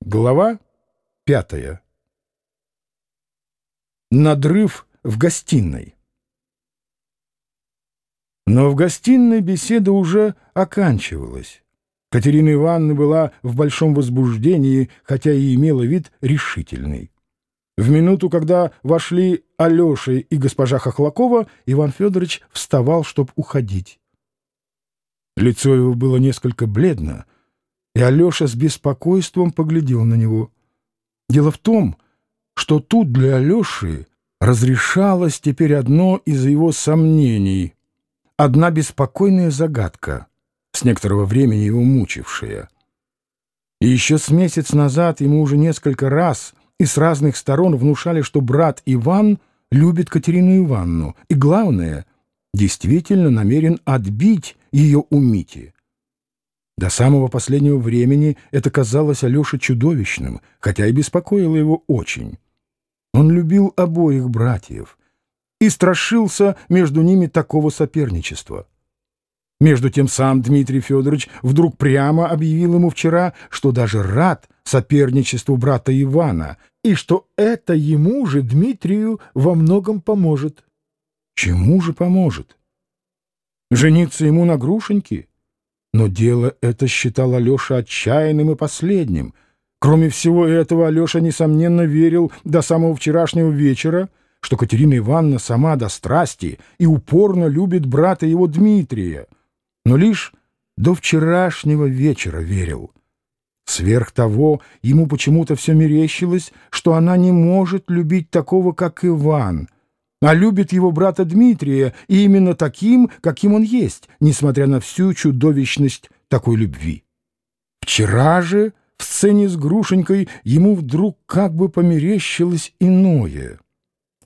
Глава пятая. Надрыв в гостиной. Но в гостиной беседа уже оканчивалась. Катерина Ивановна была в большом возбуждении, хотя и имела вид решительный. В минуту, когда вошли Алеша и госпожа Хохлакова, Иван Федорович вставал, чтобы уходить. Лицо его было несколько бледно, и Алеша с беспокойством поглядел на него. Дело в том, что тут для Алеши разрешалось теперь одно из его сомнений, одна беспокойная загадка, с некоторого времени его мучившая. И еще с месяц назад ему уже несколько раз и с разных сторон внушали, что брат Иван любит Катерину Ивановну, и, главное, действительно намерен отбить ее у Мити. До самого последнего времени это казалось Алёше чудовищным, хотя и беспокоило его очень. Он любил обоих братьев и страшился между ними такого соперничества. Между тем сам Дмитрий Федорович вдруг прямо объявил ему вчера, что даже рад соперничеству брата Ивана, и что это ему же, Дмитрию, во многом поможет. Чему же поможет? Жениться ему на Грушеньке? Но дело это считал Алеша отчаянным и последним. Кроме всего этого, Алеша, несомненно, верил до самого вчерашнего вечера, что Катерина Ивановна сама до страсти и упорно любит брата его Дмитрия. Но лишь до вчерашнего вечера верил. Сверх того, ему почему-то все мерещилось, что она не может любить такого, как Иван — а любит его брата Дмитрия и именно таким, каким он есть, несмотря на всю чудовищность такой любви. Вчера же в сцене с Грушенькой ему вдруг как бы померещилось иное.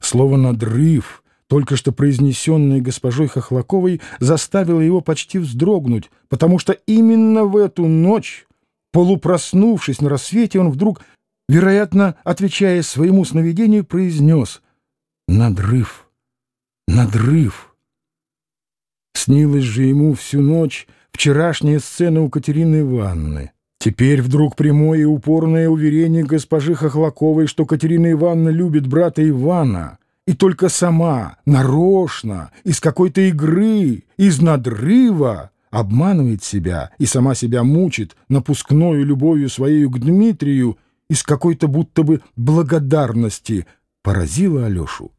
Слово «надрыв», только что произнесенное госпожой Хохлаковой, заставило его почти вздрогнуть, потому что именно в эту ночь, полупроснувшись на рассвете, он вдруг, вероятно, отвечая своему сновидению, произнес — Надрыв, надрыв. Снилась же ему всю ночь вчерашняя сцена у Катерины Ивановны. Теперь вдруг прямое и упорное уверение госпожи Хохлаковой, что Катерина Ивановна любит брата Ивана, и только сама, нарочно, из какой-то игры, из надрыва, обманывает себя и сама себя мучит напускною любовью своей к Дмитрию из какой-то будто бы благодарности — поразило Алешу.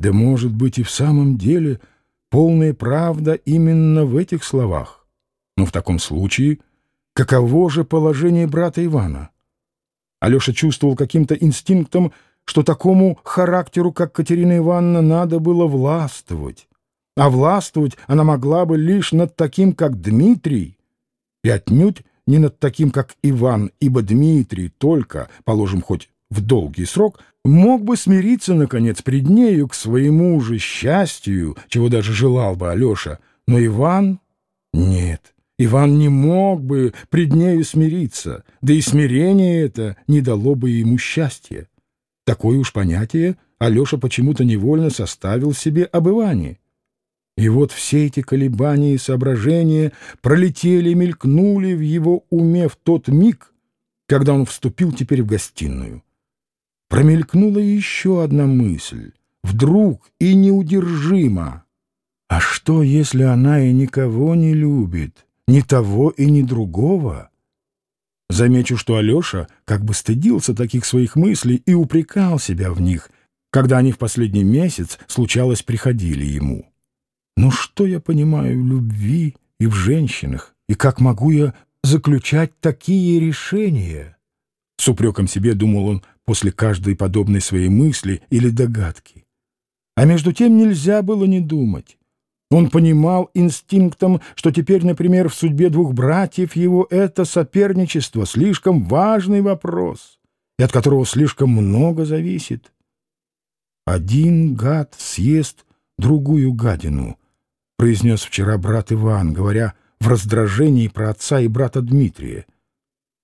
Да может быть и в самом деле полная правда именно в этих словах. Но в таком случае каково же положение брата Ивана? Алеша чувствовал каким-то инстинктом, что такому характеру, как Катерина Ивановна, надо было властвовать. А властвовать она могла бы лишь над таким, как Дмитрий, и отнюдь не над таким, как Иван, ибо Дмитрий только, положим, хоть в долгий срок, мог бы смириться, наконец, пред нею к своему же счастью, чего даже желал бы Алеша, но Иван — нет. Иван не мог бы пред нею смириться, да и смирение это не дало бы ему счастья. Такое уж понятие Алеша почему-то невольно составил себе об Иване. И вот все эти колебания и соображения пролетели мелькнули в его уме в тот миг, когда он вступил теперь в гостиную. Промелькнула еще одна мысль, вдруг и неудержимо. А что, если она и никого не любит, ни того и ни другого? Замечу, что Алеша как бы стыдился таких своих мыслей и упрекал себя в них, когда они в последний месяц, случалось, приходили ему. Ну что я понимаю в любви и в женщинах, и как могу я заключать такие решения? С упреком себе думал он после каждой подобной своей мысли или догадки. А между тем нельзя было не думать. Он понимал инстинктом, что теперь, например, в судьбе двух братьев его это соперничество слишком важный вопрос, и от которого слишком много зависит. «Один гад съест другую гадину», — произнес вчера брат Иван, говоря в раздражении про отца и брата Дмитрия.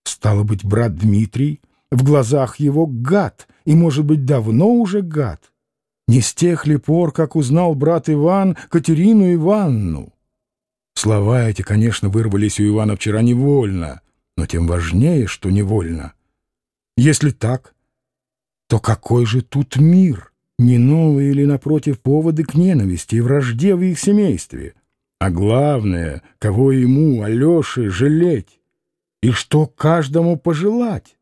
Стало быть, брат Дмитрий в глазах его гад, и, может быть, давно уже гад. Не с тех ли пор, как узнал брат Иван Катерину Иванну? Слова эти, конечно, вырвались у Ивана вчера невольно, но тем важнее, что невольно — Если так, то какой же тут мир? Не новые или, напротив, поводы к ненависти и вражде в их семействе? А главное, кого ему, Алёше, жалеть? И что каждому пожелать?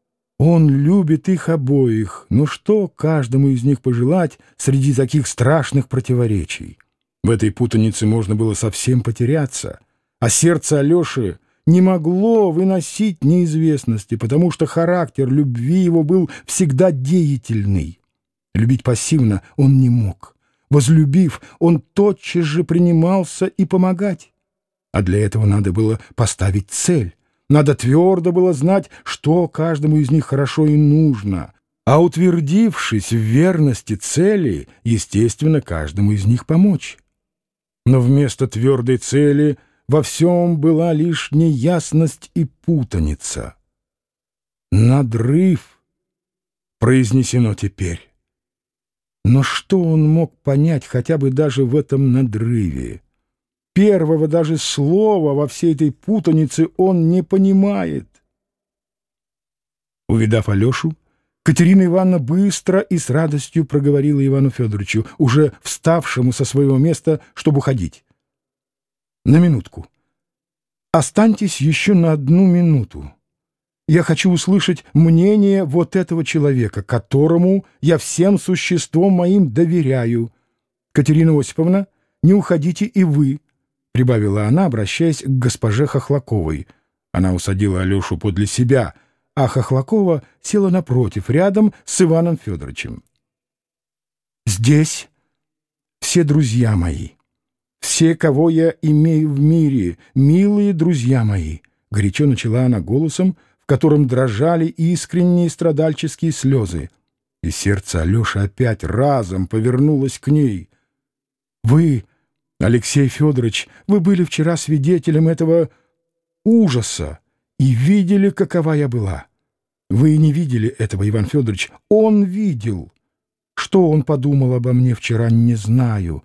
Он любит их обоих, но что каждому из них пожелать среди таких страшных противоречий? В этой путанице можно было совсем потеряться, а сердце Алёши не могло выносить неизвестности, потому что характер любви его был всегда деятельный. Любить пассивно он не мог. Возлюбив, он тотчас же принимался и помогать. А для этого надо было поставить цель. Надо твердо было знать, что каждому из них хорошо и нужно. А утвердившись в верности цели, естественно, каждому из них помочь. Но вместо твердой цели во всем была лишь неясность и путаница. «Надрыв» произнесено теперь. Но что он мог понять хотя бы даже в этом надрыве? Первого даже слова во всей этой путанице он не понимает. Увидав Алешу, Катерина Ивановна быстро и с радостью проговорила Ивану Федоровичу, уже вставшему со своего места, чтобы уходить. «На минутку. Останьтесь еще на одну минуту. Я хочу услышать мнение вот этого человека, которому я всем существом моим доверяю. Катерина Осиповна, не уходите и вы», — прибавила она, обращаясь к госпоже Хохлаковой. Она усадила Алешу подле себя — а Хохлакова села напротив, рядом с Иваном Федоровичем. «Здесь все друзья мои, все, кого я имею в мире, милые друзья мои», — горячо начала она голосом, в котором дрожали искренние страдальческие слезы. И сердце Алеши опять разом повернулось к ней. «Вы, Алексей Федорович, вы были вчера свидетелем этого ужаса, и видели, какова я была. Вы не видели этого, Иван Федорович. Он видел. Что он подумал обо мне вчера, не знаю.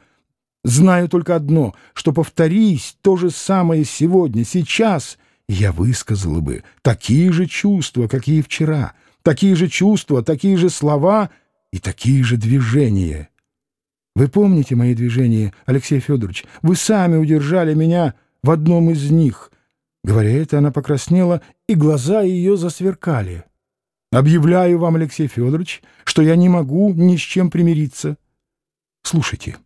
Знаю только одно, что повторись то же самое сегодня, сейчас, я высказала бы такие же чувства, какие вчера, такие же чувства, такие же слова и такие же движения. Вы помните мои движения, Алексей Федорович? Вы сами удержали меня в одном из них — Говоря это, она покраснела, и глаза ее засверкали. «Объявляю вам, Алексей Федорович, что я не могу ни с чем примириться. Слушайте,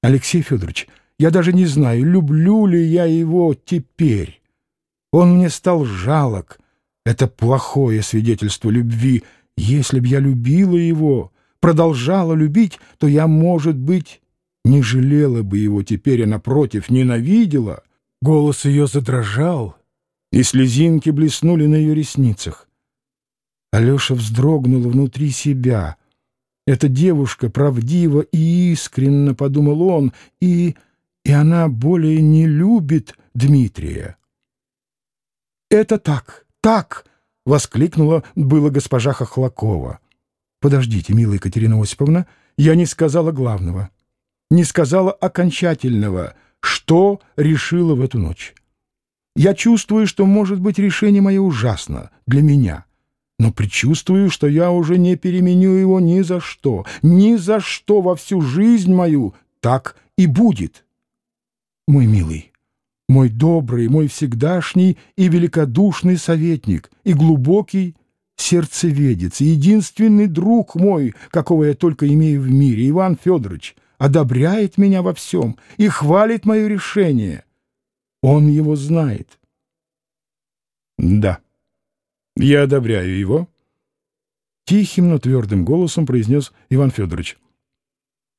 Алексей Федорович, я даже не знаю, люблю ли я его теперь. Он мне стал жалок. Это плохое свидетельство любви. Если б я любила его, продолжала любить, то я, может быть, не жалела бы его теперь, а, напротив, ненавидела». Голос ее задрожал, и слезинки блеснули на ее ресницах. Алеша вздрогнул внутри себя. Эта девушка правдиво и искренно, подумал он, и... и она более не любит Дмитрия. «Это так, так!» — воскликнула была госпожа Хохлакова. «Подождите, милая Екатерина Осиповна, я не сказала главного, не сказала окончательного, что решила в эту ночь. Я чувствую, что, может быть, решение мое ужасно для меня, но предчувствую, что я уже не переменю его ни за что, ни за что во всю жизнь мою так и будет. Мой милый, мой добрый, мой всегдашний и великодушный советник, и глубокий сердцеведец, единственный друг мой, какого я только имею в мире, Иван Федорович, одобряет меня во всем и хвалит мое решение — он его знает. Да, я одобряю его. Тихим, но твердым голосом произнес Иван Федорович.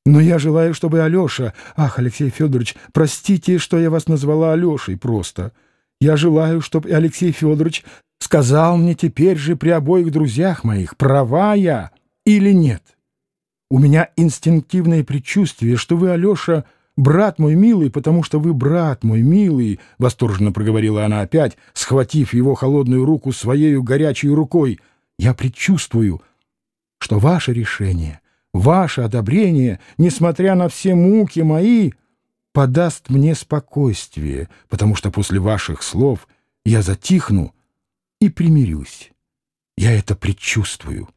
Но я желаю, чтобы Алеша... Ах, Алексей Федорович, простите, что я вас назвала Алешей просто. Я желаю, чтобы Алексей Федорович сказал мне теперь же при обоих друзьях моих, права я или нет. У меня инстинктивное предчувствие, что вы, Алеша, брат мой милый, потому что вы брат мой милый, — восторженно проговорила она опять, схватив его холодную руку своей горячей рукой. Я предчувствую, что ваше решение, ваше одобрение, несмотря на все муки мои, подаст мне спокойствие, потому что после ваших слов я затихну и примирюсь. Я это предчувствую.